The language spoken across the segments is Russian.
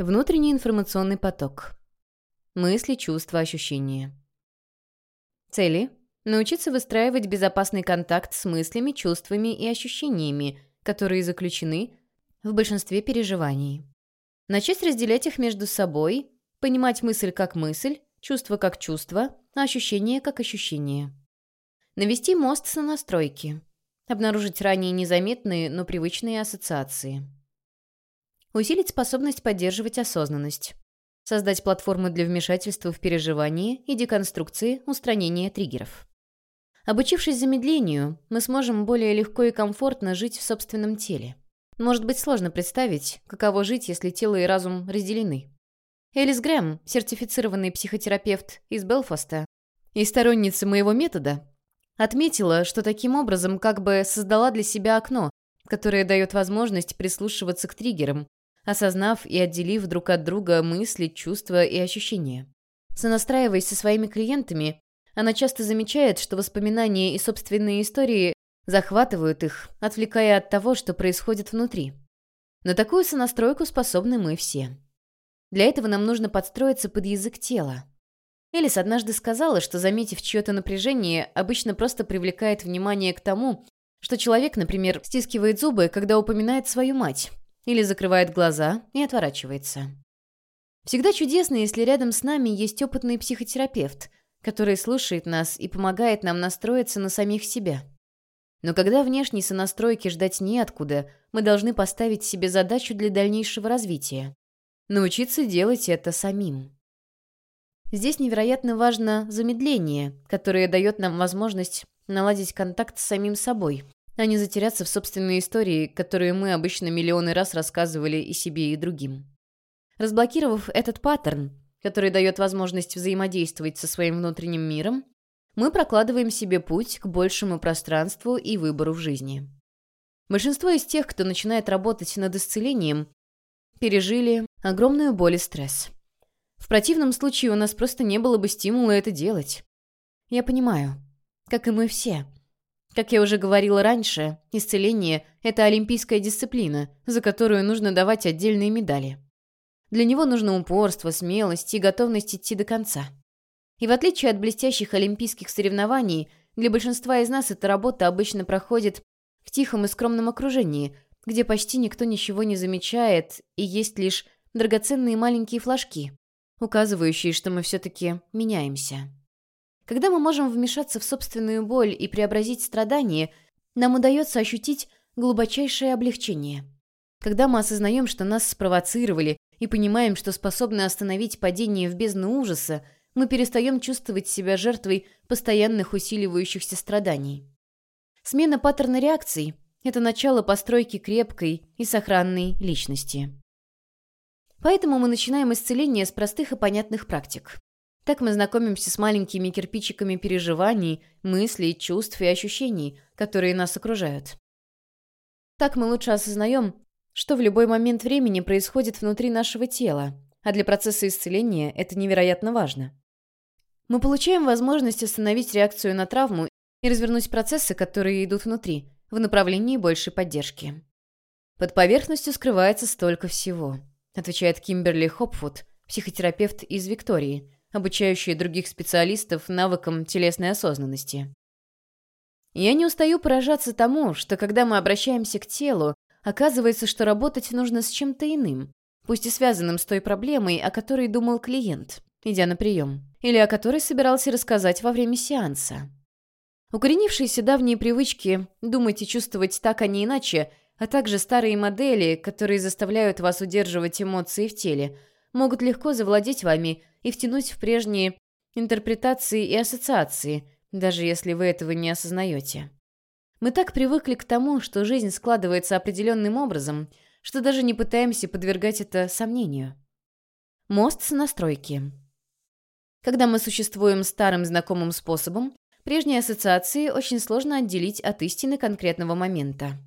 Внутренний информационный поток. Мысли, чувства, ощущения. Цели – научиться выстраивать безопасный контакт с мыслями, чувствами и ощущениями, которые заключены в большинстве переживаний. Начать разделять их между собой, понимать мысль как мысль, чувство как чувство, а ощущение как ощущение. Навести мост с настройки. Обнаружить ранее незаметные, но привычные ассоциации. Усилить способность поддерживать осознанность. Создать платформу для вмешательства в переживания и деконструкции, устранения триггеров. Обучившись замедлению, мы сможем более легко и комфортно жить в собственном теле. Может быть сложно представить, каково жить, если тело и разум разделены. Элис Грэм, сертифицированный психотерапевт из Белфаста и сторонница моего метода, отметила, что таким образом как бы создала для себя окно, которое дает возможность прислушиваться к триггерам, осознав и отделив друг от друга мысли, чувства и ощущения. Сонастраиваясь со своими клиентами, она часто замечает, что воспоминания и собственные истории захватывают их, отвлекая от того, что происходит внутри. На такую сонастройку способны мы все. Для этого нам нужно подстроиться под язык тела. Элис однажды сказала, что, заметив чье-то напряжение, обычно просто привлекает внимание к тому, что человек, например, стискивает зубы, когда упоминает свою мать, или закрывает глаза и отворачивается. Всегда чудесно, если рядом с нами есть опытный психотерапевт, который слушает нас и помогает нам настроиться на самих себя. Но когда внешней сонастройки ждать неоткуда, мы должны поставить себе задачу для дальнейшего развития. Научиться делать это самим. Здесь невероятно важно замедление, которое дает нам возможность наладить контакт с самим собой, а не затеряться в собственной истории, которую мы обычно миллионы раз рассказывали и себе, и другим. Разблокировав этот паттерн, который дает возможность взаимодействовать со своим внутренним миром, мы прокладываем себе путь к большему пространству и выбору в жизни. Большинство из тех, кто начинает работать над исцелением, пережили огромную боль и стресс. В противном случае у нас просто не было бы стимула это делать. Я понимаю, как и мы все – как я уже говорила раньше, исцеление – это олимпийская дисциплина, за которую нужно давать отдельные медали. Для него нужно упорство, смелость и готовность идти до конца. И в отличие от блестящих олимпийских соревнований, для большинства из нас эта работа обычно проходит в тихом и скромном окружении, где почти никто ничего не замечает и есть лишь драгоценные маленькие флажки, указывающие, что мы все-таки меняемся. Когда мы можем вмешаться в собственную боль и преобразить страдания, нам удается ощутить глубочайшее облегчение. Когда мы осознаем, что нас спровоцировали, и понимаем, что способны остановить падение в бездну ужаса, мы перестаем чувствовать себя жертвой постоянных усиливающихся страданий. Смена паттерна реакций – это начало постройки крепкой и сохранной личности. Поэтому мы начинаем исцеление с простых и понятных практик. Так мы знакомимся с маленькими кирпичиками переживаний, мыслей, чувств и ощущений, которые нас окружают. Так мы лучше осознаем, что в любой момент времени происходит внутри нашего тела, а для процесса исцеления это невероятно важно. Мы получаем возможность остановить реакцию на травму и развернуть процессы, которые идут внутри, в направлении большей поддержки. Под поверхностью скрывается столько всего, отвечает Кимберли Хопфуд, психотерапевт из Виктории – обучающие других специалистов навыкам телесной осознанности. Я не устаю поражаться тому, что когда мы обращаемся к телу, оказывается, что работать нужно с чем-то иным, пусть и связанным с той проблемой, о которой думал клиент, идя на прием, или о которой собирался рассказать во время сеанса. Укоренившиеся давние привычки думать и чувствовать так, а не иначе, а также старые модели, которые заставляют вас удерживать эмоции в теле, могут легко завладеть вами и втянуть в прежние интерпретации и ассоциации, даже если вы этого не осознаете. Мы так привыкли к тому, что жизнь складывается определенным образом, что даже не пытаемся подвергать это сомнению. Мост с настройки. Когда мы существуем старым знакомым способом, прежние ассоциации очень сложно отделить от истины конкретного момента.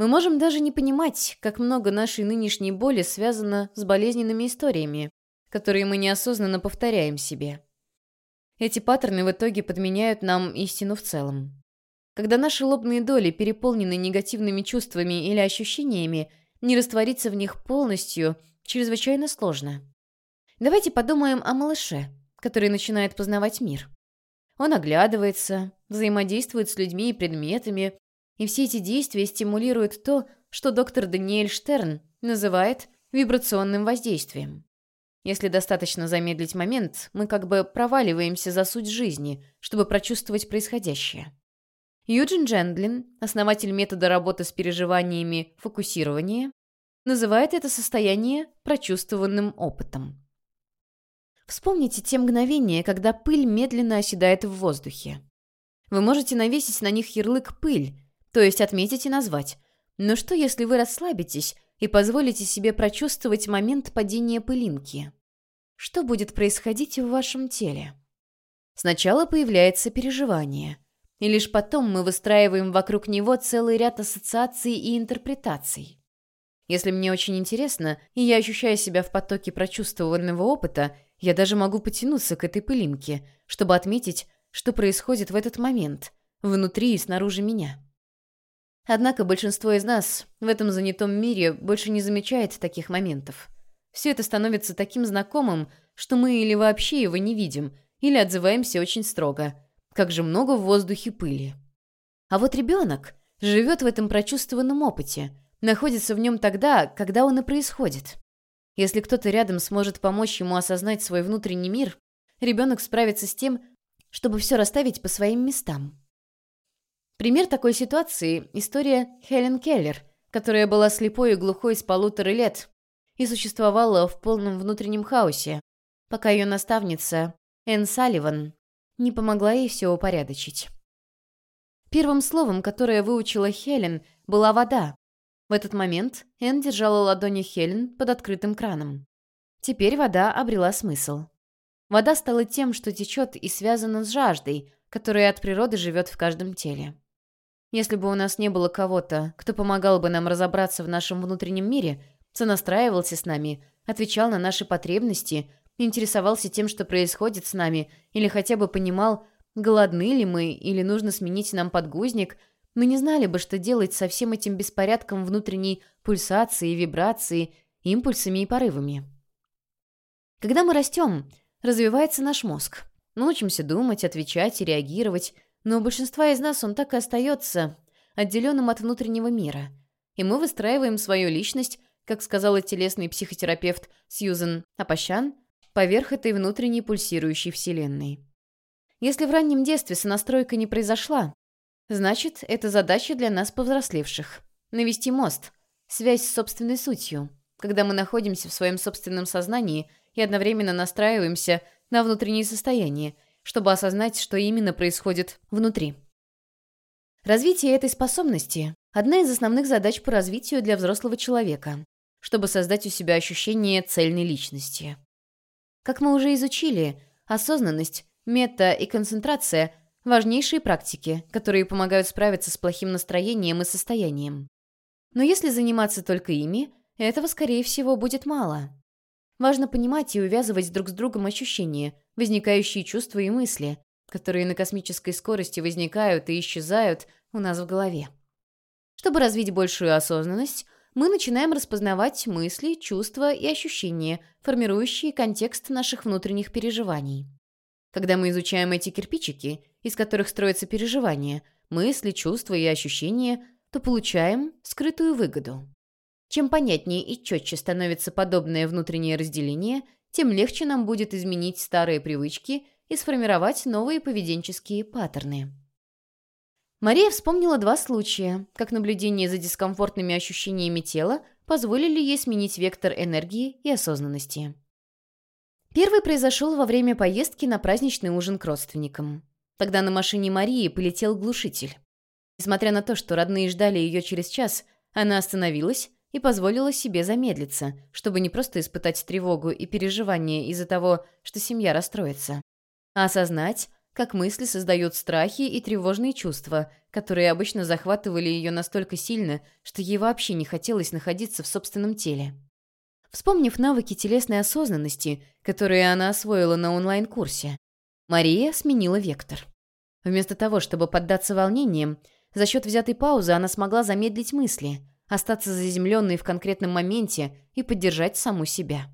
Мы можем даже не понимать, как много нашей нынешней боли связано с болезненными историями, которые мы неосознанно повторяем себе. Эти паттерны в итоге подменяют нам истину в целом. Когда наши лобные доли переполнены негативными чувствами или ощущениями, не раствориться в них полностью, чрезвычайно сложно. Давайте подумаем о малыше, который начинает познавать мир. Он оглядывается, взаимодействует с людьми и предметами, и все эти действия стимулируют то, что доктор Даниэль Штерн называет вибрационным воздействием. Если достаточно замедлить момент, мы как бы проваливаемся за суть жизни, чтобы прочувствовать происходящее. Юджин Джендлин, основатель метода работы с переживаниями фокусирования, называет это состояние прочувствованным опытом. Вспомните те мгновения, когда пыль медленно оседает в воздухе. Вы можете навесить на них ярлык «пыль», то есть отметить и назвать. Но что, если вы расслабитесь и позволите себе прочувствовать момент падения пылинки? Что будет происходить в вашем теле? Сначала появляется переживание, и лишь потом мы выстраиваем вокруг него целый ряд ассоциаций и интерпретаций. Если мне очень интересно, и я ощущаю себя в потоке прочувствованного опыта, я даже могу потянуться к этой пылинке, чтобы отметить, что происходит в этот момент, внутри и снаружи меня. Однако большинство из нас в этом занятом мире больше не замечает таких моментов. Все это становится таким знакомым, что мы или вообще его не видим, или отзываемся очень строго. Как же много в воздухе пыли. А вот ребенок живет в этом прочувствованном опыте, находится в нем тогда, когда он и происходит. Если кто-то рядом сможет помочь ему осознать свой внутренний мир, ребенок справится с тем, чтобы все расставить по своим местам. Пример такой ситуации – история Хелен Келлер, которая была слепой и глухой с полутора лет и существовала в полном внутреннем хаосе, пока ее наставница Энн Салливан не помогла ей все упорядочить. Первым словом, которое выучила Хелен, была вода, в этот момент Энн держала ладони Хелен под открытым краном. Теперь вода обрела смысл. Вода стала тем, что течет и связана с жаждой, которая от природы живет в каждом теле. Если бы у нас не было кого-то, кто помогал бы нам разобраться в нашем внутреннем мире, сонастраивался с нами, отвечал на наши потребности, интересовался тем, что происходит с нами, или хотя бы понимал, голодны ли мы или нужно сменить нам подгузник – мы не знали бы, что делать со всем этим беспорядком внутренней пульсации, вибрации, импульсами и порывами. Когда мы растем, развивается наш мозг. Мы учимся думать, отвечать и реагировать, но у большинства из нас он так и остается отделенным от внутреннего мира. И мы выстраиваем свою личность, как сказала телесный психотерапевт Сьюзен Апощан, поверх этой внутренней пульсирующей вселенной. Если в раннем детстве сонастройка не произошла, Значит, это задача для нас повзрослевших. Навести мост, связь с собственной сутью, когда мы находимся в своем собственном сознании и одновременно настраиваемся на внутреннее состояние, чтобы осознать, что именно происходит внутри. Развитие этой способности – одна из основных задач по развитию для взрослого человека, чтобы создать у себя ощущение цельной личности. Как мы уже изучили, осознанность, мета и концентрация Важнейшие практики, которые помогают справиться с плохим настроением и состоянием. Но если заниматься только ими, этого, скорее всего, будет мало. Важно понимать и увязывать друг с другом ощущения, возникающие чувства и мысли, которые на космической скорости возникают и исчезают у нас в голове. Чтобы развить большую осознанность, мы начинаем распознавать мысли, чувства и ощущения, формирующие контекст наших внутренних переживаний. Когда мы изучаем эти кирпичики, из которых строятся переживания, мысли, чувства и ощущения, то получаем скрытую выгоду. Чем понятнее и четче становится подобное внутреннее разделение, тем легче нам будет изменить старые привычки и сформировать новые поведенческие паттерны. Мария вспомнила два случая, как наблюдение за дискомфортными ощущениями тела позволили ей сменить вектор энергии и осознанности. Первый произошел во время поездки на праздничный ужин к родственникам. Тогда на машине Марии полетел глушитель. Несмотря на то, что родные ждали ее через час, она остановилась и позволила себе замедлиться, чтобы не просто испытать тревогу и переживание из-за того, что семья расстроится, а осознать, как мысли создают страхи и тревожные чувства, которые обычно захватывали ее настолько сильно, что ей вообще не хотелось находиться в собственном теле. Вспомнив навыки телесной осознанности, которые она освоила на онлайн-курсе, Мария сменила вектор. Вместо того, чтобы поддаться волнениям, за счет взятой паузы она смогла замедлить мысли, остаться заземленной в конкретном моменте и поддержать саму себя.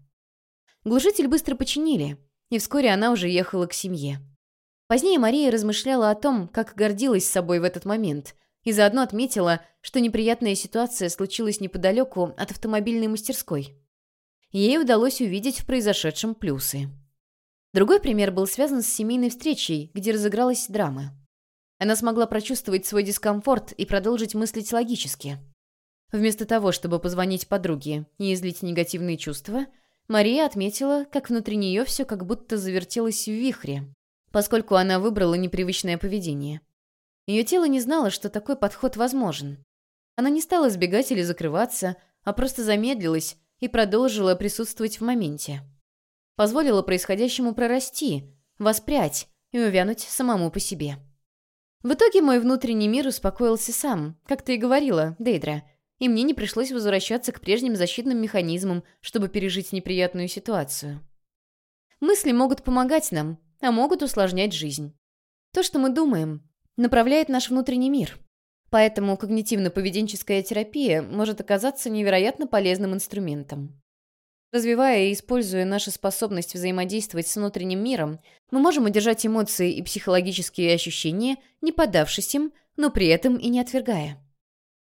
Глушитель быстро починили, и вскоре она уже ехала к семье. Позднее Мария размышляла о том, как гордилась собой в этот момент, и заодно отметила, что неприятная ситуация случилась неподалеку от автомобильной мастерской. Ей удалось увидеть в произошедшем плюсы. Другой пример был связан с семейной встречей, где разыгралась драма. Она смогла прочувствовать свой дискомфорт и продолжить мыслить логически. Вместо того, чтобы позвонить подруге и излить негативные чувства, Мария отметила, как внутри нее все как будто завертелось в вихре, поскольку она выбрала непривычное поведение. Ее тело не знало, что такой подход возможен. Она не стала сбегать или закрываться, а просто замедлилась и продолжила присутствовать в моменте. Позволила происходящему прорасти, воспрять и увянуть самому по себе. В итоге мой внутренний мир успокоился сам, как ты и говорила, Дейдра, и мне не пришлось возвращаться к прежним защитным механизмам, чтобы пережить неприятную ситуацию. Мысли могут помогать нам, а могут усложнять жизнь. То, что мы думаем, направляет наш внутренний мир. Поэтому когнитивно-поведенческая терапия может оказаться невероятно полезным инструментом. Развивая и используя нашу способность взаимодействовать с внутренним миром, мы можем удержать эмоции и психологические ощущения, не поддавшись им, но при этом и не отвергая.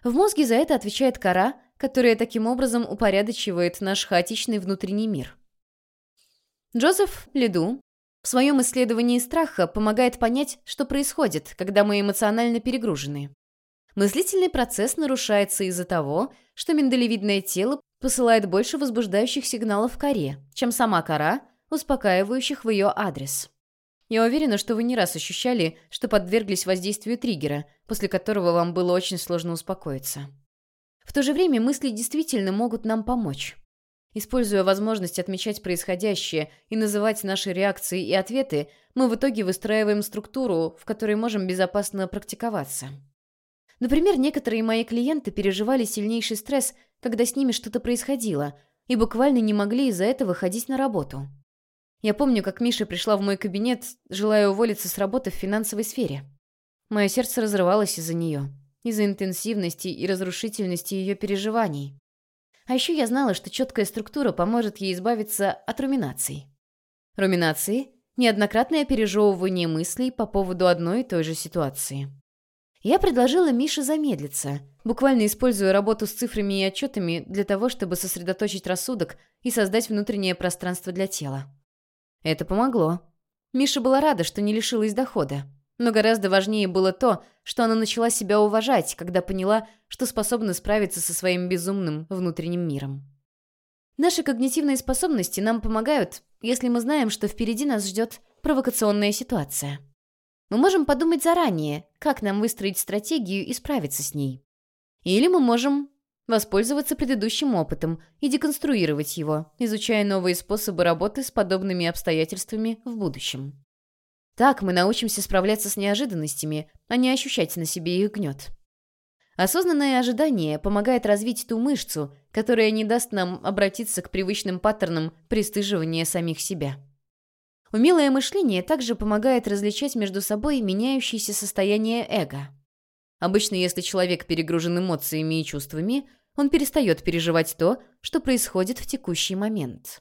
В мозге за это отвечает кора, которая таким образом упорядочивает наш хаотичный внутренний мир. Джозеф Леду в своем исследовании страха помогает понять, что происходит, когда мы эмоционально перегружены. Мыслительный процесс нарушается из-за того, что миндалевидное тело посылает больше возбуждающих сигналов коре, чем сама кора, успокаивающих в ее адрес. Я уверена, что вы не раз ощущали, что подверглись воздействию триггера, после которого вам было очень сложно успокоиться. В то же время мысли действительно могут нам помочь. Используя возможность отмечать происходящее и называть наши реакции и ответы, мы в итоге выстраиваем структуру, в которой можем безопасно практиковаться. Например, некоторые мои клиенты переживали сильнейший стресс, когда с ними что-то происходило, и буквально не могли из-за этого ходить на работу. Я помню, как Миша пришла в мой кабинет, желая уволиться с работы в финансовой сфере. Мое сердце разрывалось из-за нее, из-за интенсивности и разрушительности ее переживаний. А еще я знала, что четкая структура поможет ей избавиться от руминаций. Руминации – неоднократное пережевывание мыслей по поводу одной и той же ситуации. Я предложила Мише замедлиться, буквально используя работу с цифрами и отчетами для того, чтобы сосредоточить рассудок и создать внутреннее пространство для тела. Это помогло. Миша была рада, что не лишилась дохода. Но гораздо важнее было то, что она начала себя уважать, когда поняла, что способна справиться со своим безумным внутренним миром. Наши когнитивные способности нам помогают, если мы знаем, что впереди нас ждет провокационная ситуация. Мы можем подумать заранее, как нам выстроить стратегию и справиться с ней. Или мы можем воспользоваться предыдущим опытом и деконструировать его, изучая новые способы работы с подобными обстоятельствами в будущем. Так мы научимся справляться с неожиданностями, а не ощущать на себе их гнет. Осознанное ожидание помогает развить ту мышцу, которая не даст нам обратиться к привычным паттернам пристыживания самих себя. Умелое мышление также помогает различать между собой меняющиеся состояния эго. Обычно, если человек перегружен эмоциями и чувствами, он перестает переживать то, что происходит в текущий момент.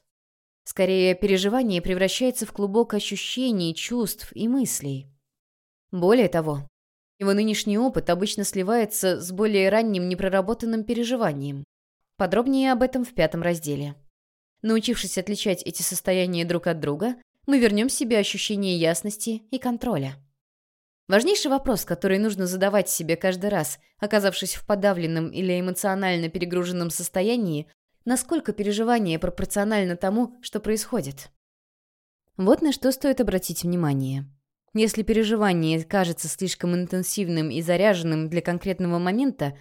Скорее, переживание превращается в клубок ощущений, чувств и мыслей. Более того, его нынешний опыт обычно сливается с более ранним непроработанным переживанием. Подробнее об этом в пятом разделе. Научившись отличать эти состояния друг от друга, мы вернем себе ощущение ясности и контроля. Важнейший вопрос, который нужно задавать себе каждый раз, оказавшись в подавленном или эмоционально перегруженном состоянии, насколько переживание пропорционально тому, что происходит. Вот на что стоит обратить внимание. Если переживание кажется слишком интенсивным и заряженным для конкретного момента,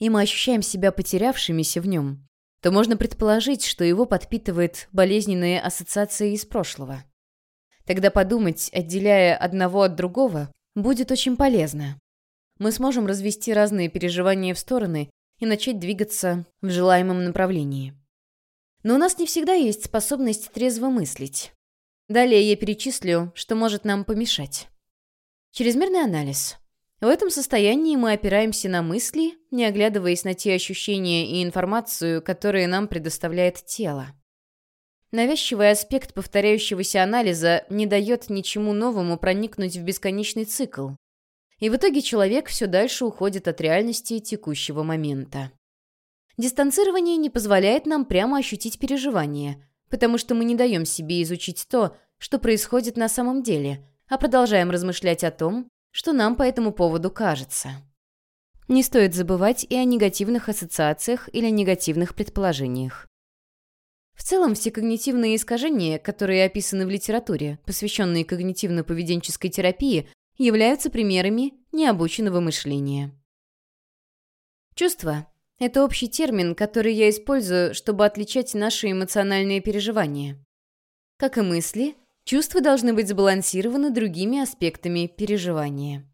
и мы ощущаем себя потерявшимися в нем, то можно предположить, что его подпитывает болезненные ассоциации из прошлого. Тогда подумать, отделяя одного от другого, будет очень полезно. Мы сможем развести разные переживания в стороны и начать двигаться в желаемом направлении. Но у нас не всегда есть способность трезво мыслить. Далее я перечислю, что может нам помешать. Чрезмерный анализ. В этом состоянии мы опираемся на мысли, не оглядываясь на те ощущения и информацию, которые нам предоставляет тело. Навязчивый аспект повторяющегося анализа не дает ничему новому проникнуть в бесконечный цикл. И в итоге человек все дальше уходит от реальности текущего момента. Дистанцирование не позволяет нам прямо ощутить переживания, потому что мы не даем себе изучить то, что происходит на самом деле, а продолжаем размышлять о том, что нам по этому поводу кажется. Не стоит забывать и о негативных ассоциациях или негативных предположениях. В целом, все когнитивные искажения, которые описаны в литературе, посвященные когнитивно-поведенческой терапии, являются примерами необученного мышления. Чувства – это общий термин, который я использую, чтобы отличать наши эмоциональные переживания. Как и мысли, Чувства должны быть сбалансированы другими аспектами переживания.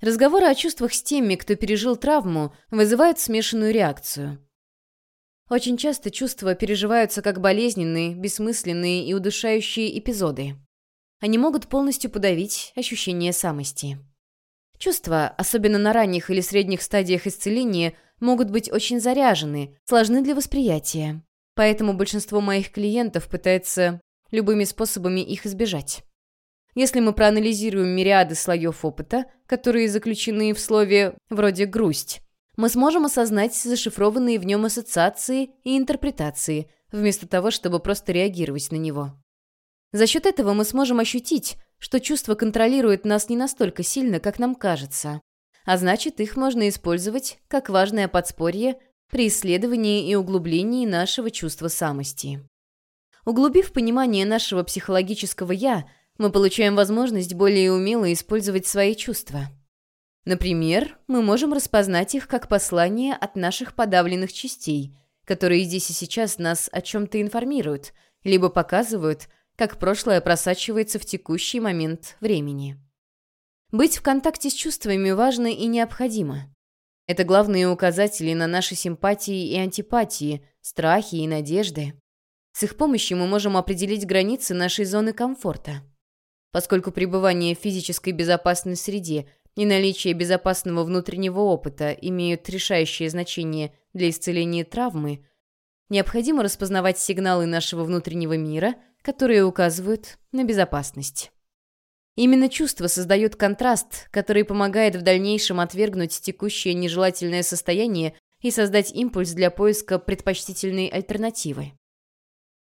Разговоры о чувствах с теми, кто пережил травму, вызывают смешанную реакцию. Очень часто чувства переживаются как болезненные, бессмысленные и удушающие эпизоды. Они могут полностью подавить ощущение самости. Чувства, особенно на ранних или средних стадиях исцеления, могут быть очень заряжены, сложны для восприятия. Поэтому большинство моих клиентов пытается любыми способами их избежать. Если мы проанализируем мириады слоев опыта, которые заключены в слове вроде «грусть», мы сможем осознать зашифрованные в нем ассоциации и интерпретации, вместо того, чтобы просто реагировать на него. За счет этого мы сможем ощутить, что чувства контролируют нас не настолько сильно, как нам кажется, а значит, их можно использовать как важное подспорье при исследовании и углублении нашего чувства самости. Углубив понимание нашего психологического «я», мы получаем возможность более умело использовать свои чувства. Например, мы можем распознать их как послание от наших подавленных частей, которые здесь и сейчас нас о чем-то информируют, либо показывают, как прошлое просачивается в текущий момент времени. Быть в контакте с чувствами важно и необходимо. Это главные указатели на наши симпатии и антипатии, страхи и надежды. С их помощью мы можем определить границы нашей зоны комфорта. Поскольку пребывание в физической безопасной среде и наличие безопасного внутреннего опыта имеют решающее значение для исцеления травмы, необходимо распознавать сигналы нашего внутреннего мира, которые указывают на безопасность. Именно чувство создает контраст, который помогает в дальнейшем отвергнуть текущее нежелательное состояние и создать импульс для поиска предпочтительной альтернативы.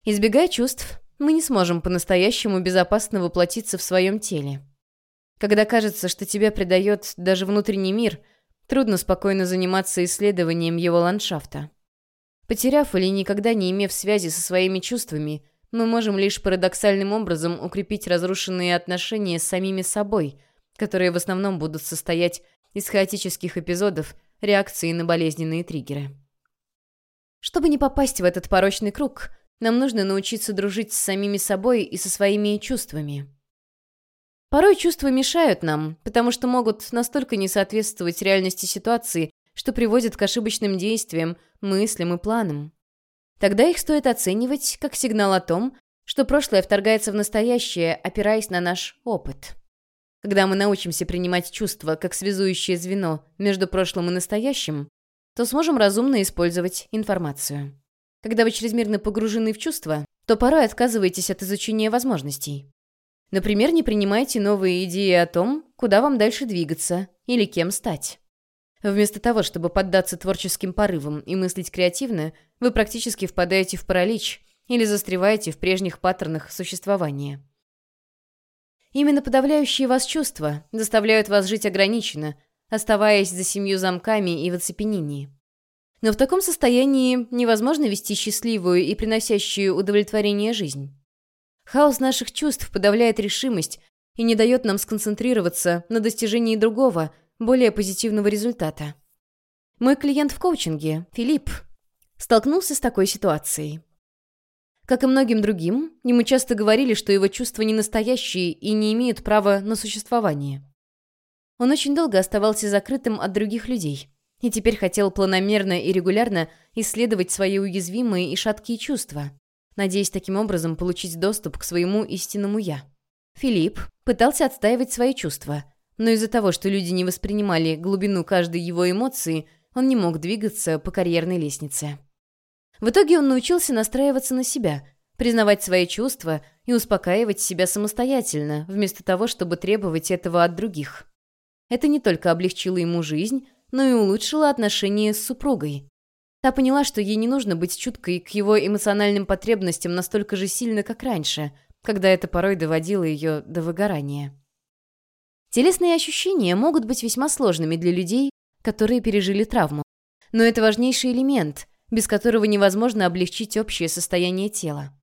Избегая чувств, мы не сможем по-настоящему безопасно воплотиться в своем теле. Когда кажется, что тебя предает даже внутренний мир, трудно спокойно заниматься исследованием его ландшафта. Потеряв или никогда не имев связи со своими чувствами, мы можем лишь парадоксальным образом укрепить разрушенные отношения с самими собой, которые в основном будут состоять из хаотических эпизодов реакции на болезненные триггеры. Чтобы не попасть в этот порочный круг – нам нужно научиться дружить с самими собой и со своими чувствами. Порой чувства мешают нам, потому что могут настолько не соответствовать реальности ситуации, что приводят к ошибочным действиям, мыслям и планам. Тогда их стоит оценивать как сигнал о том, что прошлое вторгается в настоящее, опираясь на наш опыт. Когда мы научимся принимать чувства как связующее звено между прошлым и настоящим, то сможем разумно использовать информацию. Когда вы чрезмерно погружены в чувства, то порой отказываетесь от изучения возможностей. Например, не принимаете новые идеи о том, куда вам дальше двигаться или кем стать. Вместо того, чтобы поддаться творческим порывам и мыслить креативно, вы практически впадаете в паралич или застреваете в прежних паттернах существования. Именно подавляющие вас чувства заставляют вас жить ограниченно, оставаясь за семью замками и в оцепенении. Но в таком состоянии невозможно вести счастливую и приносящую удовлетворение жизнь. Хаос наших чувств подавляет решимость и не дает нам сконцентрироваться на достижении другого, более позитивного результата. Мой клиент в коучинге, Филипп, столкнулся с такой ситуацией. Как и многим другим, ему часто говорили, что его чувства не настоящие и не имеют права на существование. Он очень долго оставался закрытым от других людей и теперь хотел планомерно и регулярно исследовать свои уязвимые и шаткие чувства, надеясь таким образом получить доступ к своему истинному «я». Филипп пытался отстаивать свои чувства, но из-за того, что люди не воспринимали глубину каждой его эмоции, он не мог двигаться по карьерной лестнице. В итоге он научился настраиваться на себя, признавать свои чувства и успокаивать себя самостоятельно, вместо того, чтобы требовать этого от других. Это не только облегчило ему жизнь, но и улучшило отношения с супругой. Та поняла, что ей не нужно быть чуткой к его эмоциональным потребностям настолько же сильно, как раньше, когда это порой доводило ее до выгорания. Телесные ощущения могут быть весьма сложными для людей, которые пережили травму. Но это важнейший элемент, без которого невозможно облегчить общее состояние тела.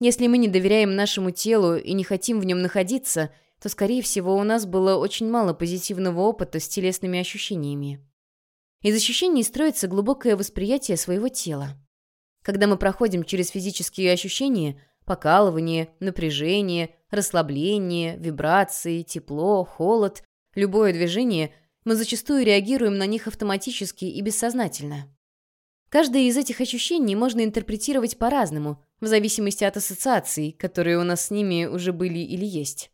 Если мы не доверяем нашему телу и не хотим в нем находиться, то, скорее всего, у нас было очень мало позитивного опыта с телесными ощущениями. Из ощущений строится глубокое восприятие своего тела. Когда мы проходим через физические ощущения, покалывание, напряжение, расслабление, вибрации, тепло, холод, любое движение, мы зачастую реагируем на них автоматически и бессознательно. Каждое из этих ощущений можно интерпретировать по-разному, в зависимости от ассоциаций, которые у нас с ними уже были или есть.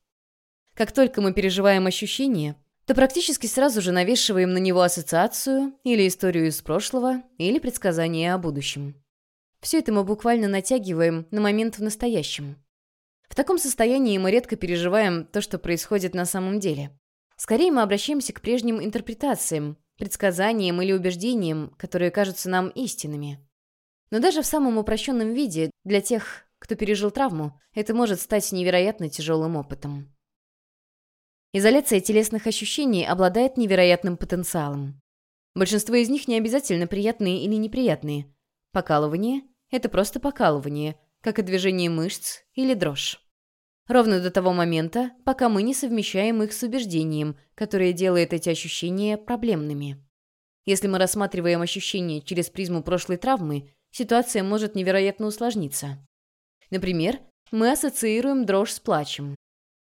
Как только мы переживаем ощущение, то практически сразу же навешиваем на него ассоциацию или историю из прошлого, или предсказание о будущем. Все это мы буквально натягиваем на момент в настоящем. В таком состоянии мы редко переживаем то, что происходит на самом деле. Скорее мы обращаемся к прежним интерпретациям, предсказаниям или убеждениям, которые кажутся нам истинными. Но даже в самом упрощенном виде, для тех, кто пережил травму, это может стать невероятно тяжелым опытом. Изоляция телесных ощущений обладает невероятным потенциалом. Большинство из них не обязательно приятные или неприятные. Покалывание – это просто покалывание, как и движение мышц или дрожь. Ровно до того момента, пока мы не совмещаем их с убеждением, которое делает эти ощущения проблемными. Если мы рассматриваем ощущения через призму прошлой травмы, ситуация может невероятно усложниться. Например, мы ассоциируем дрожь с плачем,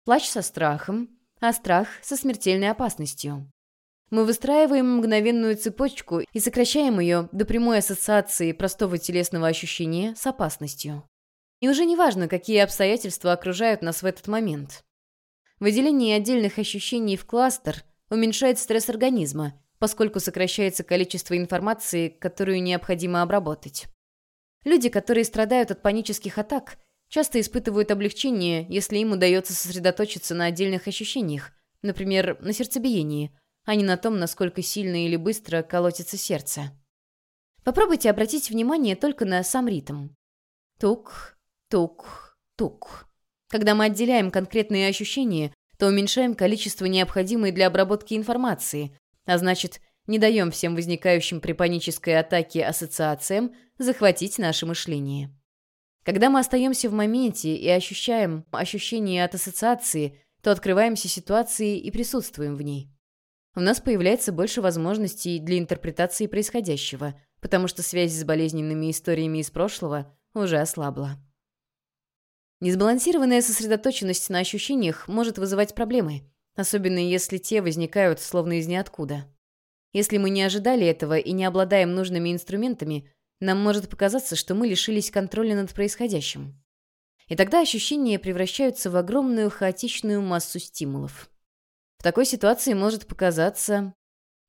плач со страхом, а страх со смертельной опасностью. Мы выстраиваем мгновенную цепочку и сокращаем ее до прямой ассоциации простого телесного ощущения с опасностью. И уже не важно, какие обстоятельства окружают нас в этот момент. Выделение отдельных ощущений в кластер уменьшает стресс организма, поскольку сокращается количество информации, которую необходимо обработать. Люди, которые страдают от панических атак, часто испытывают облегчение, если им удается сосредоточиться на отдельных ощущениях, например, на сердцебиении, а не на том, насколько сильно или быстро колотится сердце. Попробуйте обратить внимание только на сам ритм. Тук, Тук, тук. Когда мы отделяем конкретные ощущения, то уменьшаем количество необходимой для обработки информации, а значит, не даем всем возникающим при панической атаке ассоциациям захватить наше мышление. Когда мы остаемся в моменте и ощущаем ощущение от ассоциации, то открываемся ситуации и присутствуем в ней. У нас появляется больше возможностей для интерпретации происходящего, потому что связь с болезненными историями из прошлого уже ослабла. Несбалансированная сосредоточенность на ощущениях может вызывать проблемы, особенно если те возникают словно из ниоткуда. Если мы не ожидали этого и не обладаем нужными инструментами, нам может показаться, что мы лишились контроля над происходящим. И тогда ощущения превращаются в огромную хаотичную массу стимулов. В такой ситуации может показаться,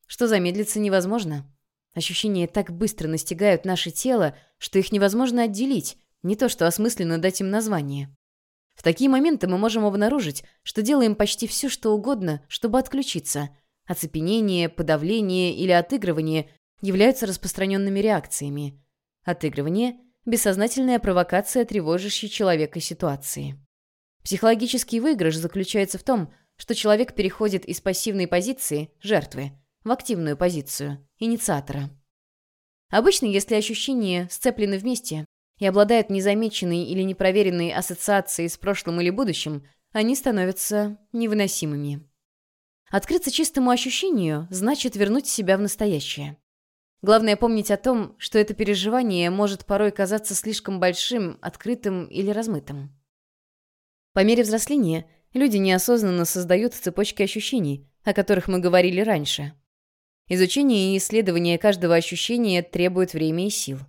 что замедлиться невозможно. Ощущения так быстро настигают наше тело, что их невозможно отделить, не то что осмысленно дать им название. В такие моменты мы можем обнаружить, что делаем почти все, что угодно, чтобы отключиться. Оцепенение, подавление или отыгрывание являются распространенными реакциями. Отыгрывание – бессознательная провокация тревожащей человека ситуации. Психологический выигрыш заключается в том, что человек переходит из пассивной позиции, жертвы, в активную позицию, инициатора. Обычно, если ощущения сцеплены вместе, и обладают незамеченной или непроверенной ассоциацией с прошлым или будущим, они становятся невыносимыми. Открыться чистому ощущению значит вернуть себя в настоящее. Главное помнить о том, что это переживание может порой казаться слишком большим, открытым или размытым. По мере взросления люди неосознанно создают цепочки ощущений, о которых мы говорили раньше. Изучение и исследование каждого ощущения требует времени и сил.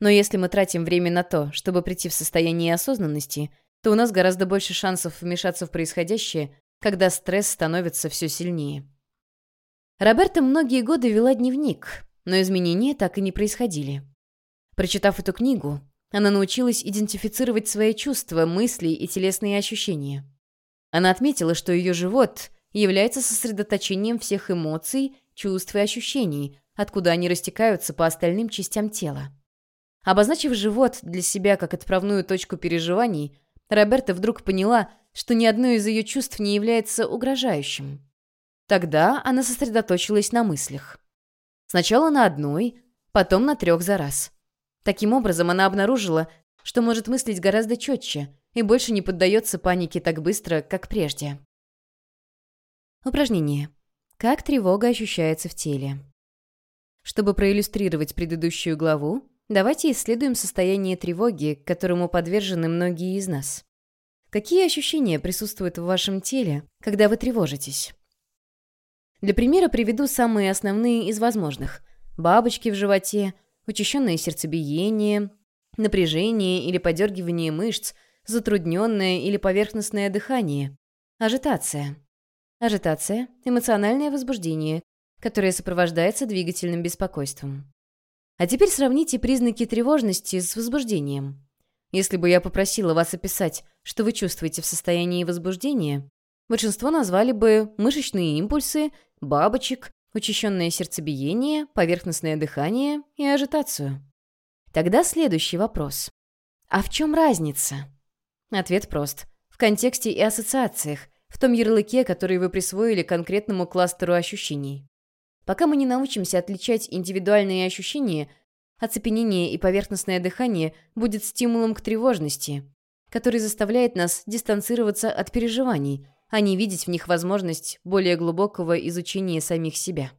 Но если мы тратим время на то, чтобы прийти в состояние осознанности, то у нас гораздо больше шансов вмешаться в происходящее, когда стресс становится все сильнее. Роберта многие годы вела дневник, но изменения так и не происходили. Прочитав эту книгу, она научилась идентифицировать свои чувства, мысли и телесные ощущения. Она отметила, что ее живот является сосредоточением всех эмоций, чувств и ощущений, откуда они растекаются по остальным частям тела. Обозначив живот для себя как отправную точку переживаний, Роберта вдруг поняла, что ни одно из ее чувств не является угрожающим. Тогда она сосредоточилась на мыслях. Сначала на одной, потом на трех за раз. Таким образом, она обнаружила, что может мыслить гораздо четче и больше не поддается панике так быстро, как прежде. Упражнение. Как тревога ощущается в теле? Чтобы проиллюстрировать предыдущую главу, давайте исследуем состояние тревоги, которому подвержены многие из нас. Какие ощущения присутствуют в вашем теле, когда вы тревожитесь? Для примера приведу самые основные из возможных. Бабочки в животе, учащенное сердцебиение, напряжение или подергивание мышц, затрудненное или поверхностное дыхание, ажитация. Ажитация – эмоциональное возбуждение, которое сопровождается двигательным беспокойством. А теперь сравните признаки тревожности с возбуждением. Если бы я попросила вас описать, что вы чувствуете в состоянии возбуждения, большинство назвали бы мышечные импульсы, бабочек, учащенное сердцебиение, поверхностное дыхание и ажитацию. Тогда следующий вопрос. А в чем разница? Ответ прост. В контексте и ассоциациях, в том ярлыке, который вы присвоили конкретному кластеру ощущений. Пока мы не научимся отличать индивидуальные ощущения, оцепенение и поверхностное дыхание будет стимулом к тревожности, который заставляет нас дистанцироваться от переживаний, а не видеть в них возможность более глубокого изучения самих себя.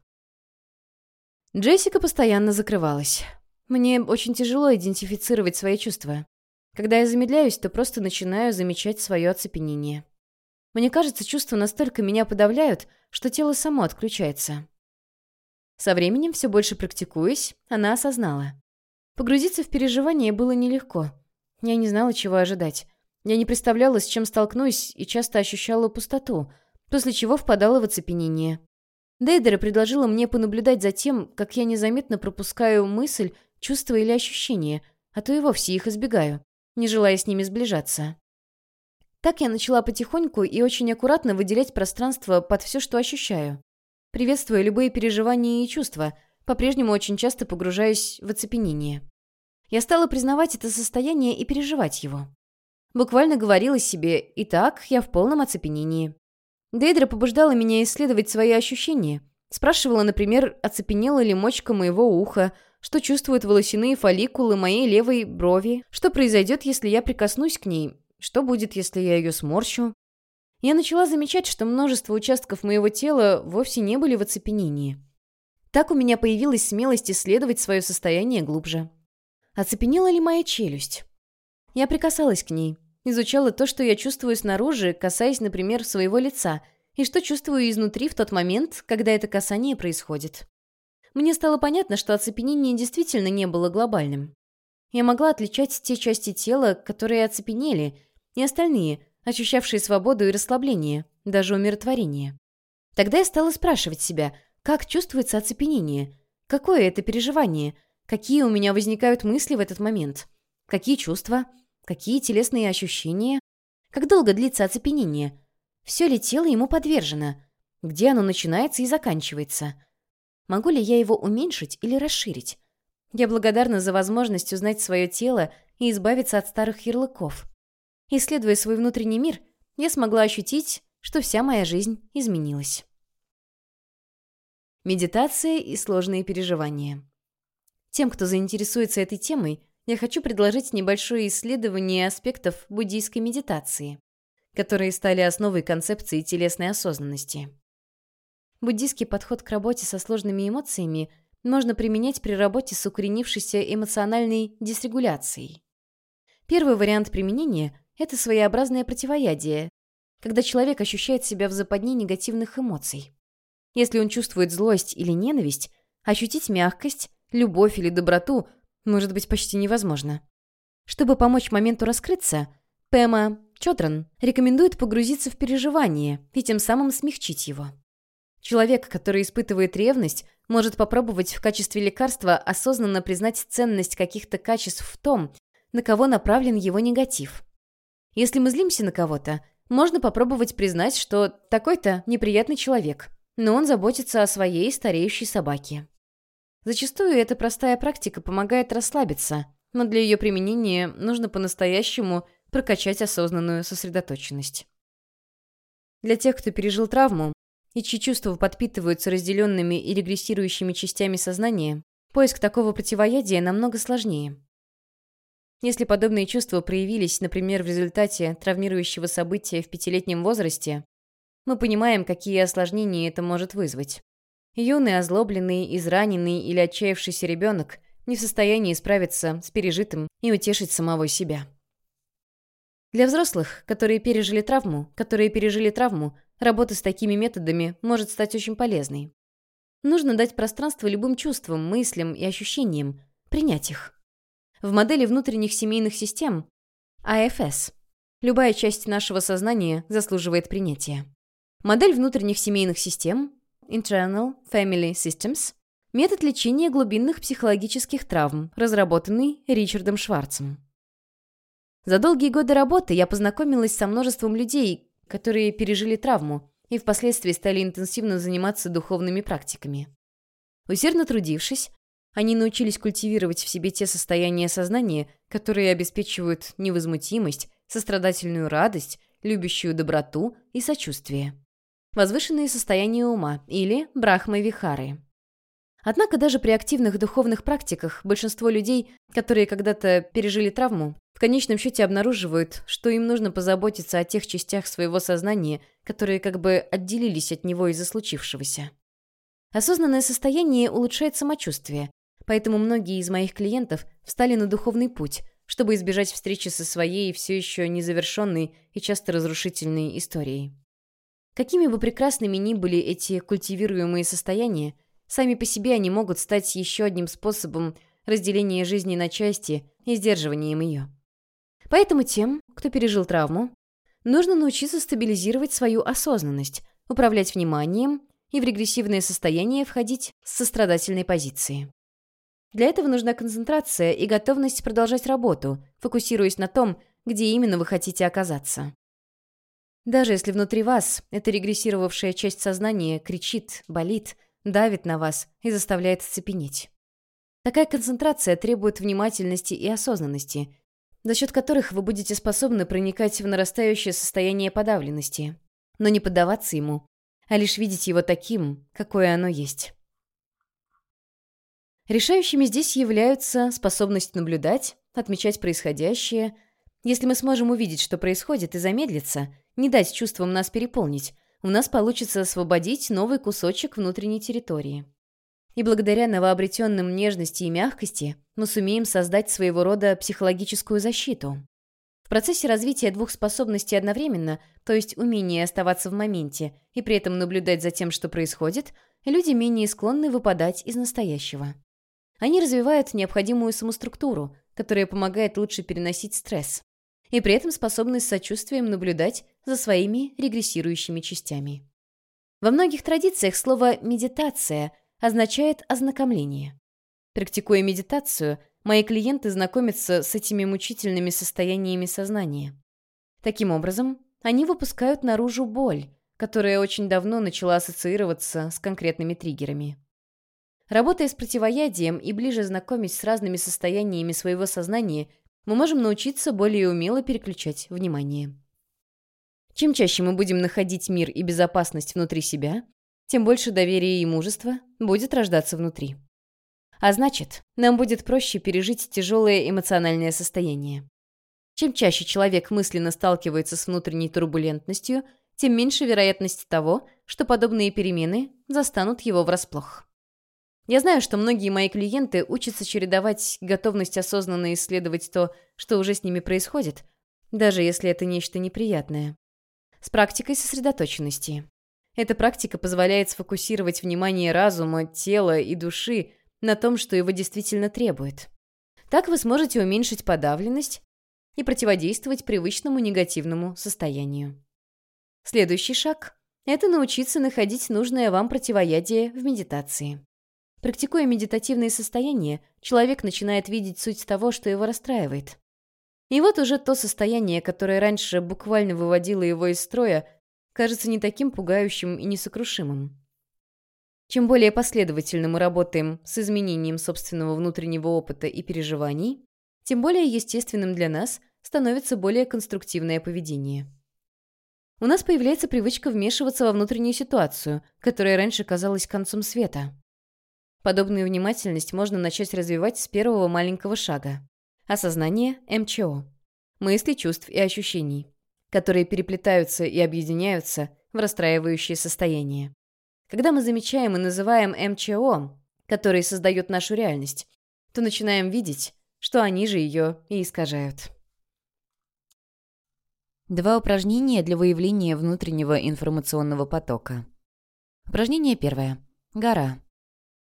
Джессика постоянно закрывалась. Мне очень тяжело идентифицировать свои чувства. Когда я замедляюсь, то просто начинаю замечать свое оцепенение. Мне кажется, чувства настолько меня подавляют, что тело само отключается. Со временем, все больше практикуясь, она осознала. Погрузиться в переживание было нелегко. Я не знала, чего ожидать. Я не представляла, с чем столкнусь, и часто ощущала пустоту, после чего впадала в оцепенение. Дейдера предложила мне понаблюдать за тем, как я незаметно пропускаю мысль, чувство или ощущение, а то и вовсе их избегаю, не желая с ними сближаться. Так я начала потихоньку и очень аккуратно выделять пространство под все, что ощущаю. Приветствуя любые переживания и чувства, по-прежнему очень часто погружаюсь в оцепенение. Я стала признавать это состояние и переживать его. Буквально говорила себе «Итак, я в полном оцепенении». Дейдра побуждала меня исследовать свои ощущения. Спрашивала, например, оцепенела ли мочка моего уха, что чувствуют волосяные фолликулы моей левой брови, что произойдет, если я прикоснусь к ней, что будет, если я ее сморщу. Я начала замечать, что множество участков моего тела вовсе не были в оцепенении. Так у меня появилась смелость исследовать свое состояние глубже. Оцепенела ли моя челюсть? Я прикасалась к ней, Изучала то, что я чувствую снаружи, касаясь, например, своего лица, и что чувствую изнутри в тот момент, когда это касание происходит. Мне стало понятно, что оцепенение действительно не было глобальным. Я могла отличать те части тела, которые оцепенели, и остальные, ощущавшие свободу и расслабление, даже умиротворение. Тогда я стала спрашивать себя, как чувствуется оцепенение, какое это переживание, какие у меня возникают мысли в этот момент, какие чувства – Какие телесные ощущения? Как долго длится оцепенение? Все ли тело ему подвержено? Где оно начинается и заканчивается? Могу ли я его уменьшить или расширить? Я благодарна за возможность узнать свое тело и избавиться от старых ярлыков. Исследуя свой внутренний мир, я смогла ощутить, что вся моя жизнь изменилась. Медитация и сложные переживания. Тем, кто заинтересуется этой темой, я хочу предложить небольшое исследование аспектов буддийской медитации, которые стали основой концепции телесной осознанности. Буддийский подход к работе со сложными эмоциями можно применять при работе с укоренившейся эмоциональной дисрегуляцией. Первый вариант применения – это своеобразное противоядие, когда человек ощущает себя в западне негативных эмоций. Если он чувствует злость или ненависть, ощутить мягкость, любовь или доброту может быть почти невозможно. Чтобы помочь моменту раскрыться, Пэма Чодран рекомендует погрузиться в переживание и тем самым смягчить его. Человек, который испытывает ревность, может попробовать в качестве лекарства осознанно признать ценность каких-то качеств в том, на кого направлен его негатив. Если мы злимся на кого-то, можно попробовать признать, что такой-то неприятный человек, но он заботится о своей стареющей собаке. Зачастую эта простая практика помогает расслабиться, но для ее применения нужно по-настоящему прокачать осознанную сосредоточенность. Для тех, кто пережил травму, и чьи чувства подпитываются разделенными и регрессирующими частями сознания, поиск такого противоядия намного сложнее. Если подобные чувства проявились, например, в результате травмирующего события в пятилетнем возрасте, мы понимаем, какие осложнения это может вызвать. Юный, озлобленный, израненный или отчаявшийся ребенок не в состоянии справиться с пережитым и утешить самого себя. Для взрослых, которые пережили травму, которые пережили травму, работа с такими методами может стать очень полезной. Нужно дать пространство любым чувствам, мыслям и ощущениям, принять их. В модели внутренних семейных систем АФС любая часть нашего сознания заслуживает принятия. Модель внутренних семейных систем Internal Family Systems метод лечения глубинных психологических травм, разработанный Ричардом Шварцем. За долгие годы работы я познакомилась со множеством людей, которые пережили травму и впоследствии стали интенсивно заниматься духовными практиками. Усердно трудившись, они научились культивировать в себе те состояния сознания, которые обеспечивают невозмутимость, сострадательную радость, любящую доброту и сочувствие. Возвышенные состояния ума или брахма-вихары. Однако даже при активных духовных практиках большинство людей, которые когда-то пережили травму, в конечном счете обнаруживают, что им нужно позаботиться о тех частях своего сознания, которые как бы отделились от него из-за случившегося. Осознанное состояние улучшает самочувствие, Поэтому многие из моих клиентов встали на духовный путь, чтобы избежать встречи со своей все еще незавершенной и часто разрушительной историей. Какими бы прекрасными ни были эти культивируемые состояния, сами по себе они могут стать еще одним способом разделения жизни на части и сдерживанием ее. Поэтому тем, кто пережил травму, нужно научиться стабилизировать свою осознанность, управлять вниманием и в регрессивное состояние входить с сострадательной позиции. Для этого нужна концентрация и готовность продолжать работу, фокусируясь на том, где именно вы хотите оказаться. Даже если внутри вас эта регрессировавшая часть сознания кричит, болит, давит на вас и заставляет цепенеть. Такая концентрация требует внимательности и осознанности, за счет которых вы будете способны проникать в нарастающее состояние подавленности, но не поддаваться ему, а лишь видеть его таким, какое оно есть. Решающими здесь являются способность наблюдать, отмечать происходящее. Если мы сможем увидеть, что происходит, и замедлиться, не дать чувствам нас переполнить, у нас получится освободить новый кусочек внутренней территории. И благодаря новообретенным нежности и мягкости мы сумеем создать своего рода психологическую защиту. В процессе развития двух способностей одновременно, то есть умение оставаться в моменте и при этом наблюдать за тем, что происходит, люди менее склонны выпадать из настоящего. Они развивают необходимую самоструктуру, которая помогает лучше переносить стресс, и при этом способны с сочувствием наблюдать за своими регрессирующими частями. Во многих традициях слово «медитация» означает «ознакомление». Практикуя медитацию, мои клиенты знакомятся с этими мучительными состояниями сознания. Таким образом, они выпускают наружу боль, которая очень давно начала ассоциироваться с конкретными триггерами. Работая с противоядием и ближе знакомясь с разными состояниями своего сознания, мы можем научиться более умело переключать внимание. Чем чаще мы будем находить мир и безопасность внутри себя, тем больше доверия и мужества будет рождаться внутри. А значит, нам будет проще пережить тяжелое эмоциональное состояние. Чем чаще человек мысленно сталкивается с внутренней турбулентностью, тем меньше вероятность того, что подобные перемены застанут его врасплох. Я знаю, что многие мои клиенты учатся чередовать готовность осознанно исследовать то, что уже с ними происходит, даже если это нечто неприятное, с практикой сосредоточенности. Эта практика позволяет сфокусировать внимание разума, тела и души на том, что его действительно требует. Так вы сможете уменьшить подавленность и противодействовать привычному негативному состоянию. Следующий шаг – это научиться находить нужное вам противоядие в медитации. Практикуя медитативные состояния, человек начинает видеть суть того, что его расстраивает. И вот уже то состояние, которое раньше буквально выводило его из строя, кажется не таким пугающим и несокрушимым. Чем более последовательно мы работаем с изменением собственного внутреннего опыта и переживаний, тем более естественным для нас становится более конструктивное поведение. У нас появляется привычка вмешиваться во внутреннюю ситуацию, которая раньше казалась концом света. Подобную внимательность можно начать развивать с первого маленького шага. Осознание МЧО. Мысли, чувств и ощущений, которые переплетаются и объединяются в расстраивающее состояние. Когда мы замечаем и называем МЧО, который создает нашу реальность, то начинаем видеть, что они же ее и искажают. Два упражнения для выявления внутреннего информационного потока. Упражнение первое. Гора.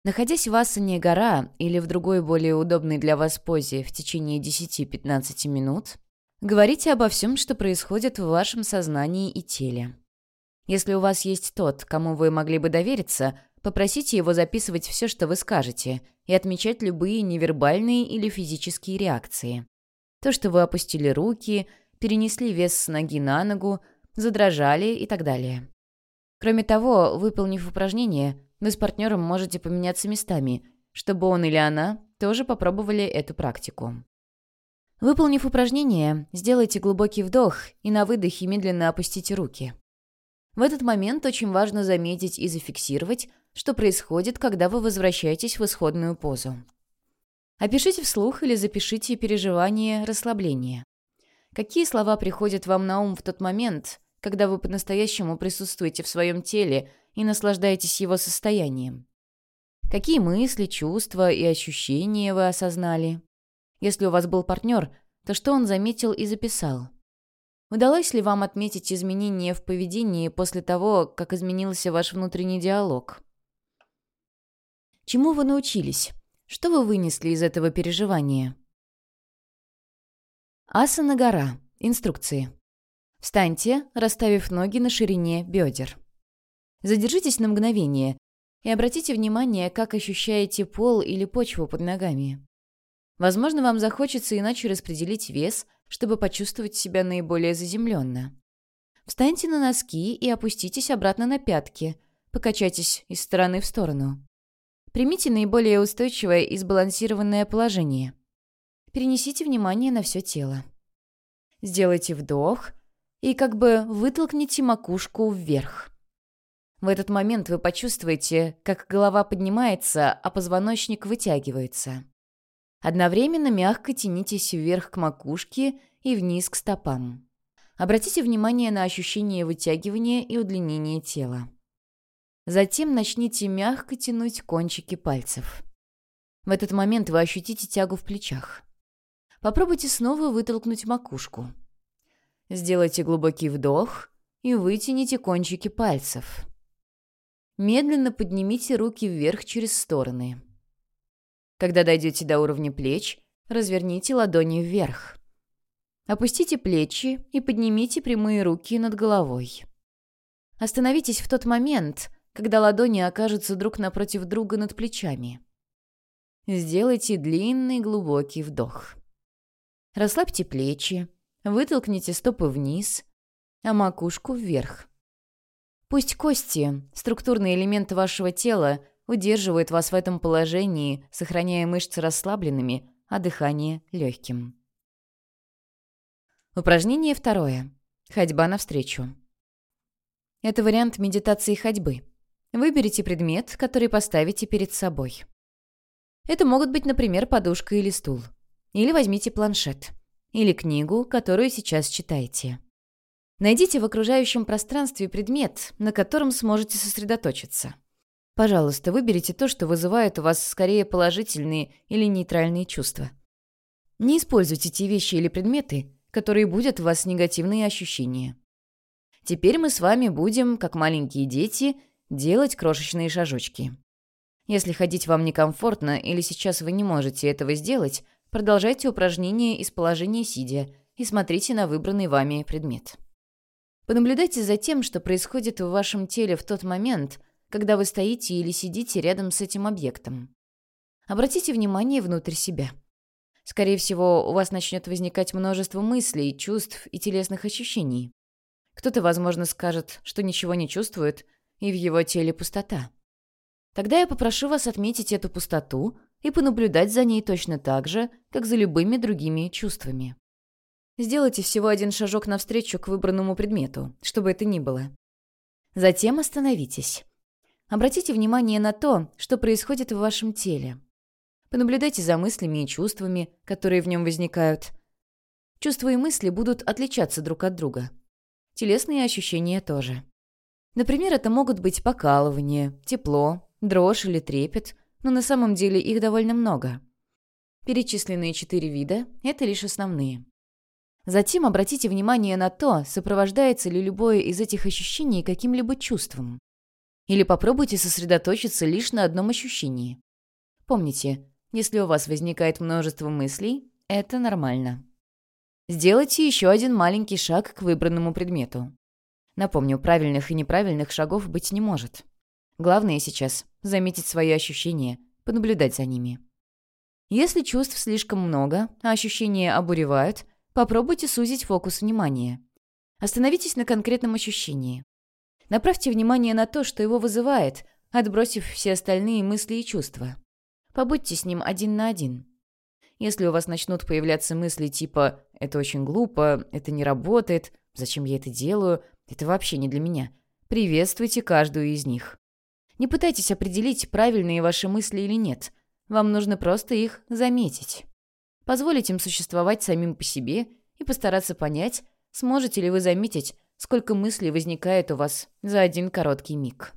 Находясь в асане гора или в другой более удобной для вас позе в течение 10-15 минут, говорите обо всем, что происходит в вашем сознании и теле. Если у вас есть тот, кому вы могли бы довериться, попросите его записывать все, что вы скажете, и отмечать любые невербальные или физические реакции. То, что вы опустили руки, перенесли вес с ноги на ногу, задрожали и так далее. Кроме того, выполнив упражнение, вы с партнером можете поменяться местами, чтобы он или она тоже попробовали эту практику. Выполнив упражнение, сделайте глубокий вдох и на выдохе медленно опустите руки. В этот момент очень важно заметить и зафиксировать, что происходит, когда вы возвращаетесь в исходную позу. Опишите вслух или запишите переживание расслабления. Какие слова приходят вам на ум в тот момент, когда вы по-настоящему присутствуете в своем теле и наслаждаетесь его состоянием? Какие мысли, чувства и ощущения вы осознали? Если у вас был партнер, то что он заметил и записал? Удалось ли вам отметить изменения в поведении после того, как изменился ваш внутренний диалог? Чему вы научились? Что вы вынесли из этого переживания? Асана гора. Инструкции. Встаньте, расставив ноги на ширине бедер. Задержитесь на мгновение и обратите внимание, как ощущаете пол или почву под ногами. Возможно, вам захочется иначе распределить вес – чтобы почувствовать себя наиболее заземленно. Встаньте на носки и опуститесь обратно на пятки, покачайтесь из стороны в сторону. Примите наиболее устойчивое и сбалансированное положение. Перенесите внимание на все тело. Сделайте вдох и как бы вытолкните макушку вверх. В этот момент вы почувствуете, как голова поднимается, а позвоночник вытягивается. Одновременно мягко тянитесь вверх к макушке и вниз к стопам. Обратите внимание на ощущение вытягивания и удлинения тела. Затем начните мягко тянуть кончики пальцев. В этот момент вы ощутите тягу в плечах. Попробуйте снова вытолкнуть макушку. Сделайте глубокий вдох и вытяните кончики пальцев. Медленно поднимите руки вверх через стороны. Когда дойдете до уровня плеч, разверните ладони вверх. Опустите плечи и поднимите прямые руки над головой. Остановитесь в тот момент, когда ладони окажутся друг напротив друга над плечами. Сделайте длинный глубокий вдох. Расслабьте плечи, вытолкните стопы вниз, а макушку вверх. Пусть кости, структурные элементы вашего тела, удерживает вас в этом положении, сохраняя мышцы расслабленными, а дыхание легким. Упражнение второе. Ходьба навстречу. Это вариант медитации ходьбы. Выберите предмет, который поставите перед собой. Это могут быть, например, подушка или стул. Или возьмите планшет. Или книгу, которую сейчас читаете. Найдите в окружающем пространстве предмет, на котором сможете сосредоточиться. Пожалуйста, выберите то, что вызывает у вас скорее положительные или нейтральные чувства. Не используйте те вещи или предметы, которые будут у вас негативные ощущения. Теперь мы с вами будем, как маленькие дети, делать крошечные шажочки. Если ходить вам некомфортно или сейчас вы не можете этого сделать, продолжайте упражнение из положения сидя и смотрите на выбранный вами предмет. Понаблюдайте за тем, что происходит в вашем теле в тот момент, когда вы стоите или сидите рядом с этим объектом. Обратите внимание внутрь себя. Скорее всего, у вас начнет возникать множество мыслей, чувств и телесных ощущений. Кто-то, возможно, скажет, что ничего не чувствует, и в его теле пустота. Тогда я попрошу вас отметить эту пустоту и понаблюдать за ней точно так же, как за любыми другими чувствами. Сделайте всего один шажок навстречу к выбранному предмету, чтобы это ни было. Затем остановитесь. Обратите внимание на то, что происходит в вашем теле. Понаблюдайте за мыслями и чувствами, которые в нем возникают. Чувства и мысли будут отличаться друг от друга. Телесные ощущения тоже. Например, это могут быть покалывание, тепло, дрожь или трепет, но на самом деле их довольно много. Перечисленные четыре вида – это лишь основные. Затем обратите внимание на то, сопровождается ли любое из этих ощущений каким-либо чувством. Или попробуйте сосредоточиться лишь на одном ощущении. Помните, если у вас возникает множество мыслей, это нормально. Сделайте еще один маленький шаг к выбранному предмету. Напомню, правильных и неправильных шагов быть не может. Главное сейчас — заметить свои ощущения, понаблюдать за ними. Если чувств слишком много, а ощущения обуревают, попробуйте сузить фокус внимания. Остановитесь на конкретном ощущении. Направьте внимание на то, что его вызывает, отбросив все остальные мысли и чувства. Побудьте с ним один на один. Если у вас начнут появляться мысли типа «это очень глупо», «это не работает», «зачем я это делаю», «это вообще не для меня», приветствуйте каждую из них. Не пытайтесь определить, правильные ваши мысли или нет. Вам нужно просто их заметить. Позволить им существовать самим по себе и постараться понять, сможете ли вы заметить, сколько мыслей возникает у вас за один короткий миг.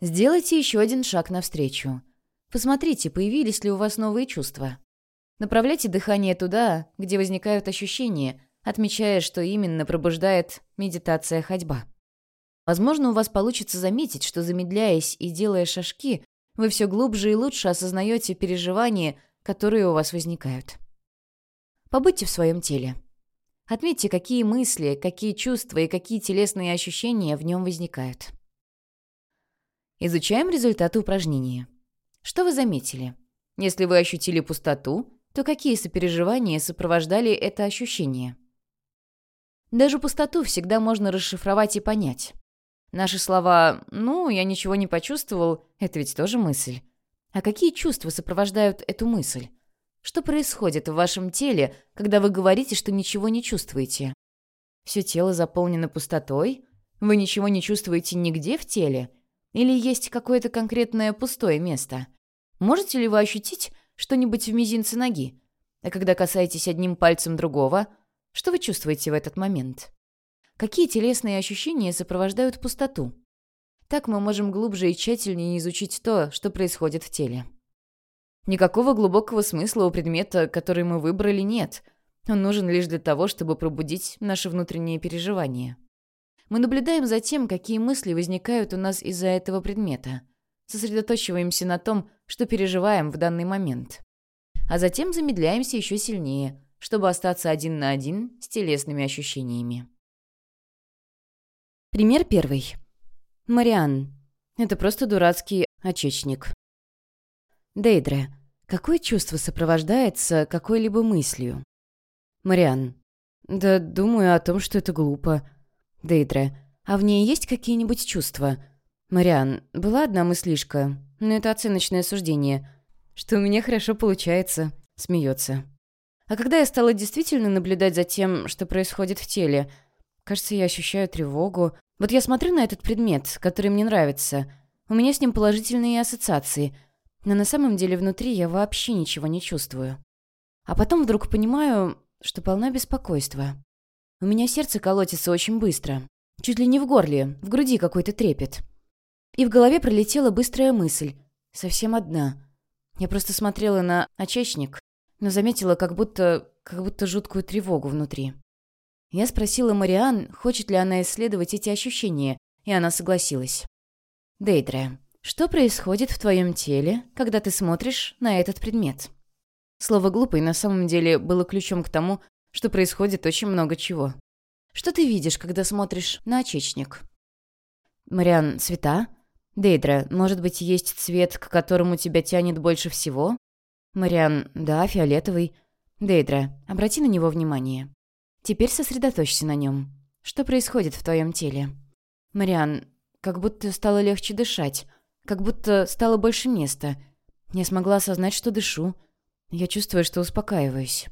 Сделайте еще один шаг навстречу. Посмотрите, появились ли у вас новые чувства. Направляйте дыхание туда, где возникают ощущения, отмечая, что именно пробуждает медитация ходьба. Возможно, у вас получится заметить, что замедляясь и делая шажки, вы все глубже и лучше осознаете переживания, которые у вас возникают. Побудьте в своем теле. Отметьте, какие мысли, какие чувства и какие телесные ощущения в нем возникают. Изучаем результаты упражнения. Что вы заметили? Если вы ощутили пустоту, то какие сопереживания сопровождали это ощущение? Даже пустоту всегда можно расшифровать и понять. Наши слова «ну, я ничего не почувствовал» — это ведь тоже мысль. А какие чувства сопровождают эту мысль? Что происходит в вашем теле, когда вы говорите, что ничего не чувствуете? Все тело заполнено пустотой? Вы ничего не чувствуете нигде в теле? Или есть какое-то конкретное пустое место? Можете ли вы ощутить что-нибудь в мизинце ноги? А когда касаетесь одним пальцем другого, что вы чувствуете в этот момент? Какие телесные ощущения сопровождают пустоту? Так мы можем глубже и тщательнее изучить то, что происходит в теле. Никакого глубокого смысла у предмета, который мы выбрали, нет. Он нужен лишь для того, чтобы пробудить наши внутренние переживания. Мы наблюдаем за тем, какие мысли возникают у нас из-за этого предмета. Сосредоточиваемся на том, что переживаем в данный момент. А затем замедляемся еще сильнее, чтобы остаться один на один с телесными ощущениями. Пример первый. Мариан. Это просто дурацкий очечник. Дейдре. Какое чувство сопровождается какой-либо мыслью? Мариан. Да думаю о том, что это глупо. Дейдре. А в ней есть какие-нибудь чувства? Мариан. Была одна мыслишка, но это оценочное суждение. Что у меня хорошо получается. Смеется. А когда я стала действительно наблюдать за тем, что происходит в теле, Кажется, я ощущаю тревогу. Вот я смотрю на этот предмет, который мне нравится. У меня с ним положительные ассоциации. Но на самом деле внутри я вообще ничего не чувствую. А потом вдруг понимаю, что полна беспокойства. У меня сердце колотится очень быстро. Чуть ли не в горле, в груди какой-то трепет. И в голове пролетела быстрая мысль. Совсем одна. Я просто смотрела на очечник, но заметила как будто, как будто жуткую тревогу внутри. Я спросила Мариан, хочет ли она исследовать эти ощущения, и она согласилась. «Дейдре, что происходит в твоем теле, когда ты смотришь на этот предмет?» Слово «глупый» на самом деле было ключом к тому, что происходит очень много чего. Что ты видишь, когда смотришь на очечник? Мариан, цвета? Дейдра, может быть, есть цвет, к которому тебя тянет больше всего? Мариан, да, фиолетовый. Дейдра, обрати на него внимание. Теперь сосредоточься на нем. Что происходит в твоем теле? Мариан, как будто стало легче дышать, как будто стало больше места. Я смогла осознать, что дышу. Я чувствую, что успокаиваюсь.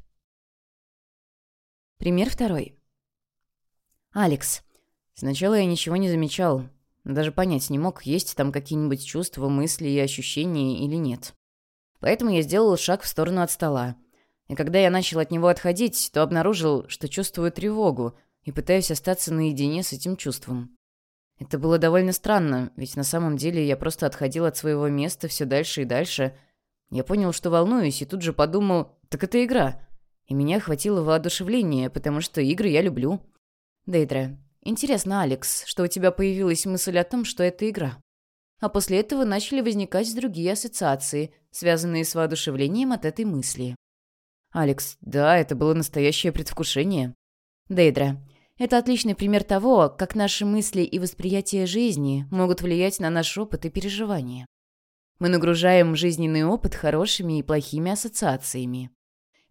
Пример второй. Алекс. Сначала я ничего не замечал. Даже понять не мог, есть там какие-нибудь чувства, мысли и ощущения или нет. Поэтому я сделал шаг в сторону от стола. И когда я начал от него отходить, то обнаружил, что чувствую тревогу и пытаюсь остаться наедине с этим чувством. Это было довольно странно, ведь на самом деле я просто отходил от своего места все дальше и дальше. Я понял, что волнуюсь, и тут же подумал, так это игра. И меня охватило воодушевление, потому что игры я люблю. Дейдра, интересно, Алекс, что у тебя появилась мысль о том, что это игра. А после этого начали возникать другие ассоциации, связанные с воодушевлением от этой мысли. Алекс, да, это было настоящее предвкушение. Дейдра, это отличный пример того, как наши мысли и восприятие жизни могут влиять на наш опыт и переживания. Мы нагружаем жизненный опыт хорошими и плохими ассоциациями.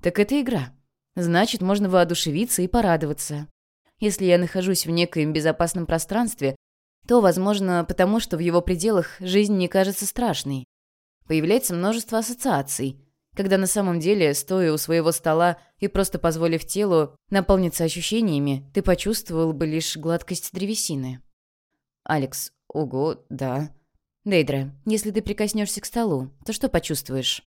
Так это игра. Значит, можно воодушевиться и порадоваться. Если я нахожусь в некоем безопасном пространстве, то, возможно, потому что в его пределах жизнь не кажется страшной. Появляется множество ассоциаций, когда на самом деле, стоя у своего стола и просто позволив телу наполниться ощущениями, ты почувствовал бы лишь гладкость древесины. Алекс, ого, да. Дейдра, если ты прикоснешься к столу, то что почувствуешь?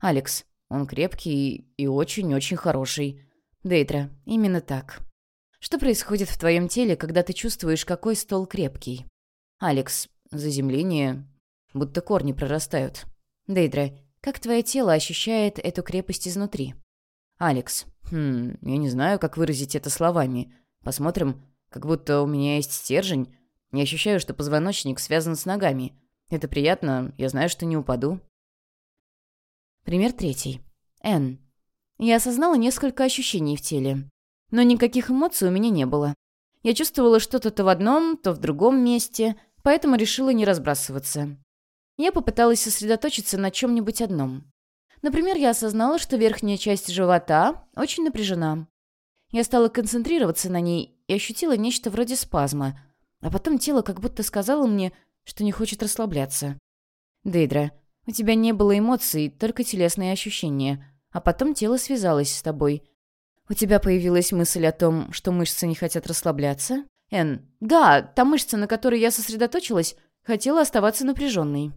Алекс, он крепкий и очень-очень хороший. Дейдра, именно так. Что происходит в твоем теле, когда ты чувствуешь, какой стол крепкий? Алекс, заземление, будто корни прорастают. Дейдра, как твое тело ощущает эту крепость изнутри? Алекс, хм, я не знаю, как выразить это словами. Посмотрим, как будто у меня есть стержень. Я ощущаю, что позвоночник связан с ногами. Это приятно, я знаю, что не упаду. Пример третий. Н. Я осознала несколько ощущений в теле. Но никаких эмоций у меня не было. Я чувствовала что-то то в одном, то в другом месте, поэтому решила не разбрасываться. Я попыталась сосредоточиться на чем-нибудь одном. Например, я осознала, что верхняя часть живота очень напряжена. Я стала концентрироваться на ней и ощутила нечто вроде спазма, а потом тело как будто сказало мне, что не хочет расслабляться. «Дейдра, у тебя не было эмоций, только телесные ощущения. А потом тело связалось с тобой. У тебя появилась мысль о том, что мышцы не хотят расслабляться? Эн, да, та мышца, на которой я сосредоточилась, хотела оставаться напряженной.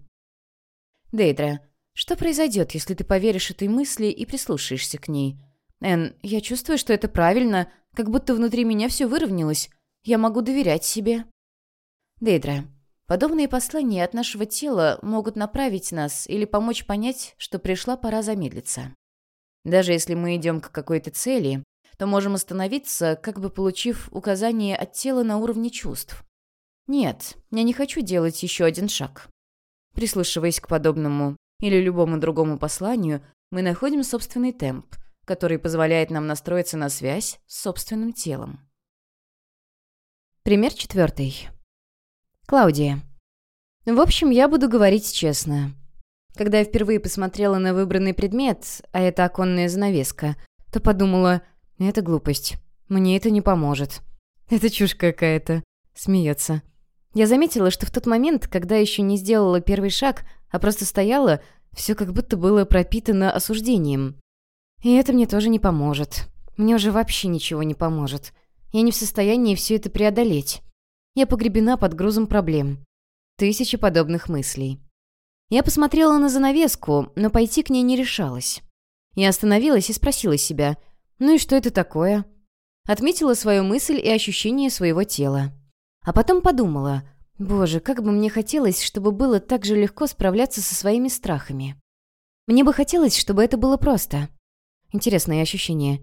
Дейдра, что произойдет, если ты поверишь этой мысли и прислушаешься к ней? Эн, я чувствую, что это правильно, как будто внутри меня все выровнялось. Я могу доверять себе. Дейдра, Подобные послания от нашего тела могут направить нас или помочь понять, что пришла пора замедлиться. Даже если мы идем к какой-то цели, то можем остановиться, как бы получив указание от тела на уровне чувств. Нет, я не хочу делать еще один шаг. Прислушиваясь к подобному или любому другому посланию, мы находим собственный темп, который позволяет нам настроиться на связь с собственным телом. Пример четвертый. Клаудия. В общем, я буду говорить честно. Когда я впервые посмотрела на выбранный предмет, а это оконная занавеска, то подумала, это глупость. Мне это не поможет. Это чушь какая-то. Смеется. Я заметила, что в тот момент, когда еще не сделала первый шаг, а просто стояла, все как будто было пропитано осуждением. И это мне тоже не поможет. Мне уже вообще ничего не поможет. Я не в состоянии все это преодолеть. Я погребена под грузом проблем. Тысячи подобных мыслей. Я посмотрела на занавеску, но пойти к ней не решалась. Я остановилась и спросила себя, ну и что это такое? Отметила свою мысль и ощущение своего тела. А потом подумала, боже, как бы мне хотелось, чтобы было так же легко справляться со своими страхами. Мне бы хотелось, чтобы это было просто. Интересное ощущение.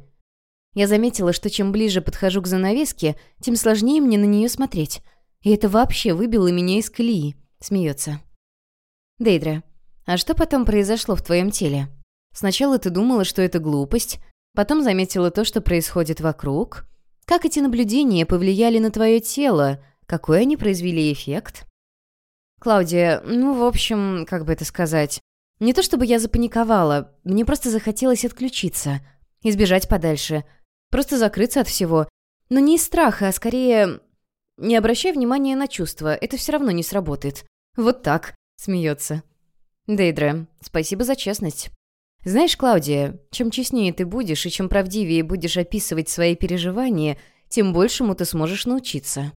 Я заметила, что чем ближе подхожу к занавеске, тем сложнее мне на нее смотреть. И это вообще выбило меня из колеи. Смеется. Дейдра, а что потом произошло в твоем теле? Сначала ты думала, что это глупость, Потом заметила то, что происходит вокруг. Как эти наблюдения повлияли на твое тело? Какой они произвели эффект? Клаудия, ну, в общем, как бы это сказать... Не то чтобы я запаниковала, мне просто захотелось отключиться, избежать подальше, просто закрыться от всего. Но не из страха, а скорее... Не обращай внимания на чувства, это все равно не сработает. Вот так, смеется. Дейдре, спасибо за честность. Знаешь, Клаудия, чем честнее ты будешь и чем правдивее будешь описывать свои переживания, тем большему ты сможешь научиться.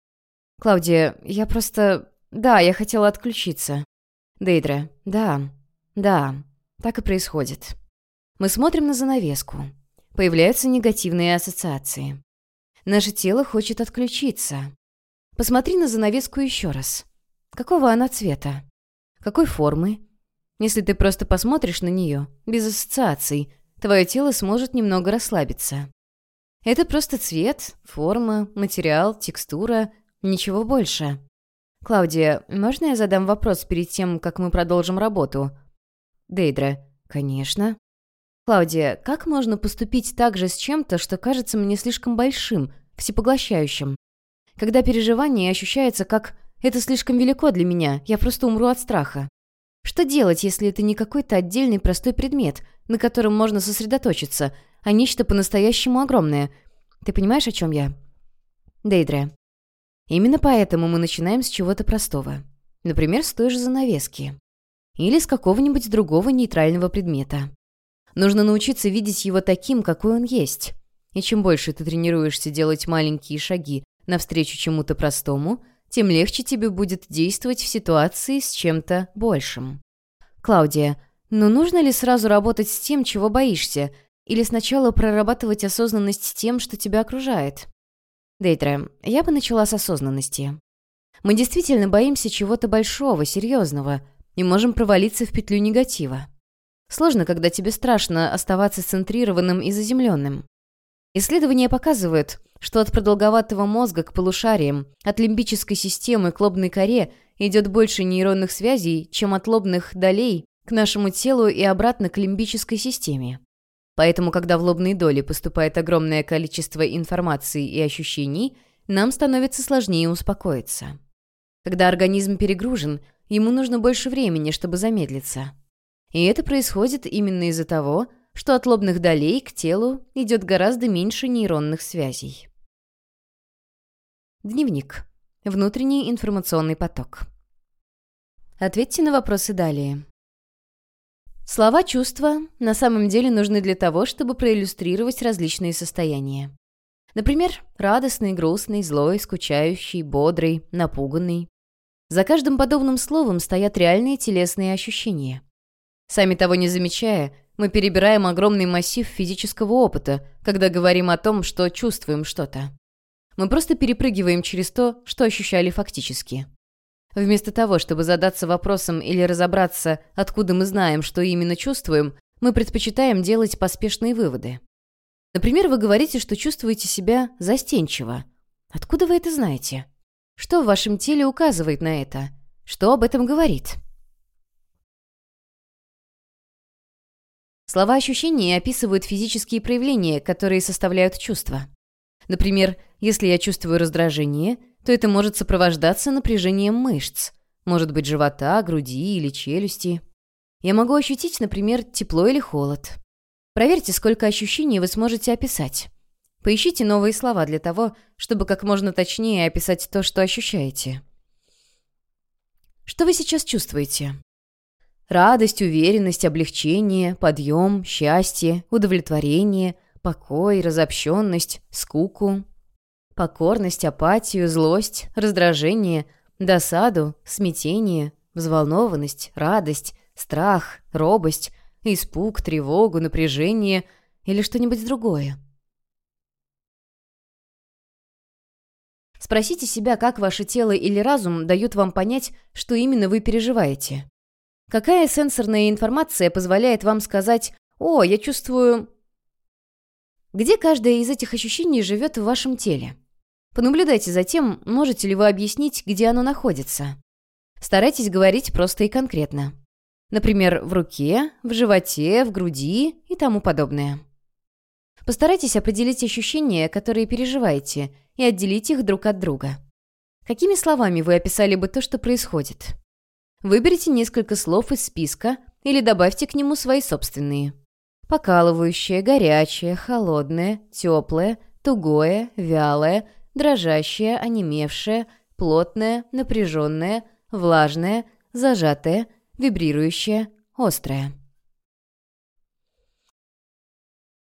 Клаудия, я просто... Да, я хотела отключиться. Дейдре, да, да, так и происходит. Мы смотрим на занавеску. Появляются негативные ассоциации. Наше тело хочет отключиться. Посмотри на занавеску еще раз. Какого она цвета? Какой формы? Если ты просто посмотришь на нее, без ассоциаций, твое тело сможет немного расслабиться. Это просто цвет, форма, материал, текстура, ничего больше. Клаудия, можно я задам вопрос перед тем, как мы продолжим работу? Дейдра, конечно. Клаудия, как можно поступить так же с чем-то, что кажется мне слишком большим, всепоглощающим? Когда переживание ощущается как «это слишком велико для меня, я просто умру от страха». Что делать, если это не какой-то отдельный простой предмет, на котором можно сосредоточиться, а нечто по-настоящему огромное? Ты понимаешь, о чем я? Дейдре. Именно поэтому мы начинаем с чего-то простого. Например, с той же занавески или с какого-нибудь другого нейтрального предмета. Нужно научиться видеть его таким, какой он есть. И чем больше ты тренируешься делать маленькие шаги навстречу чему-то простому, тем легче тебе будет действовать в ситуации с чем-то большим. Клаудия, но нужно ли сразу работать с тем, чего боишься, или сначала прорабатывать осознанность с тем, что тебя окружает? Дейтра, я бы начала с осознанности. Мы действительно боимся чего-то большого, серьезного, и можем провалиться в петлю негатива. Сложно, когда тебе страшно оставаться центрированным и заземленным. Исследования показывают, что от продолговатого мозга к полушариям, от лимбической системы к лобной коре идет больше нейронных связей, чем от лобных долей к нашему телу и обратно к лимбической системе. Поэтому, когда в лобные доли поступает огромное количество информации и ощущений, нам становится сложнее успокоиться. Когда организм перегружен – ему нужно больше времени, чтобы замедлиться. И это происходит именно из-за того, что от лобных долей к телу идет гораздо меньше нейронных связей. Дневник. Внутренний информационный поток. Ответьте на вопросы далее. Слова чувства на самом деле нужны для того, чтобы проиллюстрировать различные состояния. Например, радостный, грустный, злой, скучающий, бодрый, напуганный. За каждым подобным словом стоят реальные телесные ощущения. Сами того не замечая, мы перебираем огромный массив физического опыта, когда говорим о том, что чувствуем что-то. Мы просто перепрыгиваем через то, что ощущали фактически. Вместо того, чтобы задаться вопросом или разобраться, откуда мы знаем, что именно чувствуем, мы предпочитаем делать поспешные выводы. Например, вы говорите, что чувствуете себя застенчиво. Откуда вы это знаете? Что в вашем теле указывает на это? Что об этом говорит? Слова ощущения описывают физические проявления, которые составляют чувства. Например, если я чувствую раздражение, то это может сопровождаться напряжением мышц, может быть живота, груди или челюсти. Я могу ощутить, например, тепло или холод. Проверьте, сколько ощущений вы сможете описать. Поищите новые слова для того, чтобы как можно точнее описать то, что ощущаете. Что вы сейчас чувствуете? Радость, уверенность, облегчение, подъем, счастье, удовлетворение, покой, разобщенность, скуку, покорность, апатию, злость, раздражение, досаду, смятение, взволнованность, радость, страх, робость, испуг, тревогу, напряжение или что-нибудь другое. Спросите себя, как ваше тело или разум дают вам понять, что именно вы переживаете. Какая сенсорная информация позволяет вам сказать «О, я чувствую...» Где каждое из этих ощущений живет в вашем теле? Понаблюдайте за тем, можете ли вы объяснить, где оно находится. Старайтесь говорить просто и конкретно. Например, в руке, в животе, в груди и тому подобное. Постарайтесь определить ощущения, которые переживаете, и отделить их друг от друга. Какими словами вы описали бы то, что происходит? Выберите несколько слов из списка или добавьте к нему свои собственные. Покалывающее, горячее, холодное, теплое, тугое, вялое, дрожащее, онемевшее, плотное, напряженное, влажное, зажатое, вибрирующее, острое.